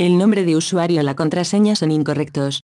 El nombre de usuario y la contraseña son incorrectos.